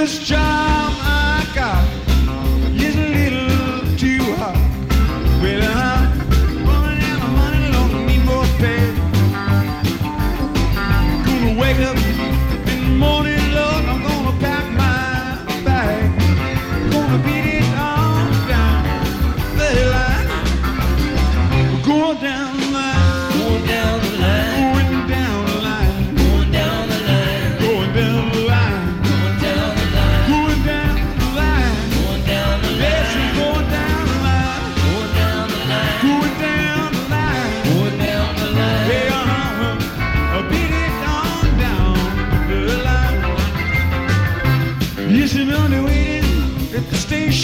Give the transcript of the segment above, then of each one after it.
this job I got is a little too hot. Well, I'm running out of money, need more pay. Gonna wake up in the morning, Lord, I'm gonna pack my bag. Gonna beat it on down the line. Going down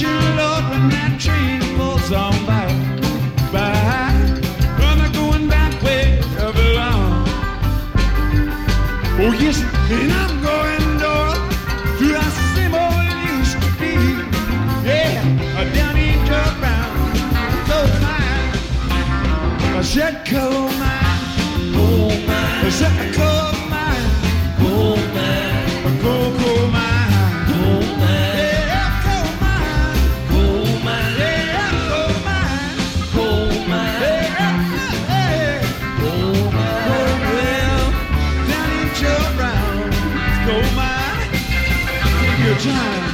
station, Lord, when that train time.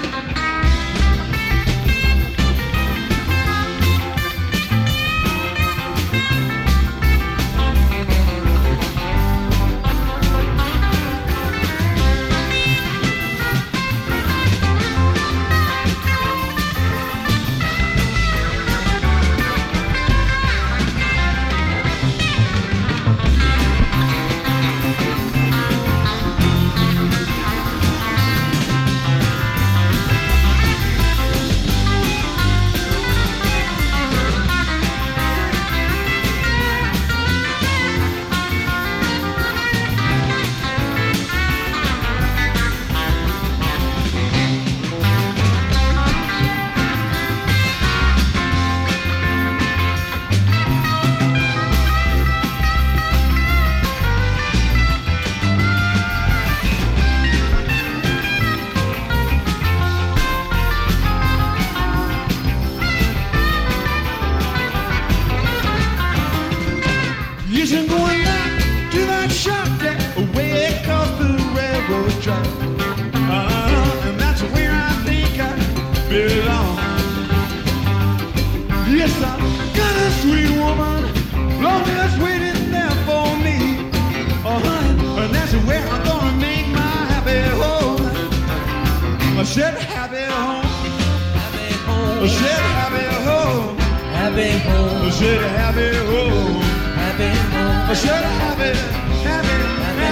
I'm going back to that shop that way across the railroad track. Uh, and that's where I think I belong. Yes, I got a sweet woman, long as waiting there for me. Oh, honey, and that's where I'm gonna make my happy home. I said happy home. Happy home, I said happy home. happy home, I said happy home. Home. I said happy, happy, happy home.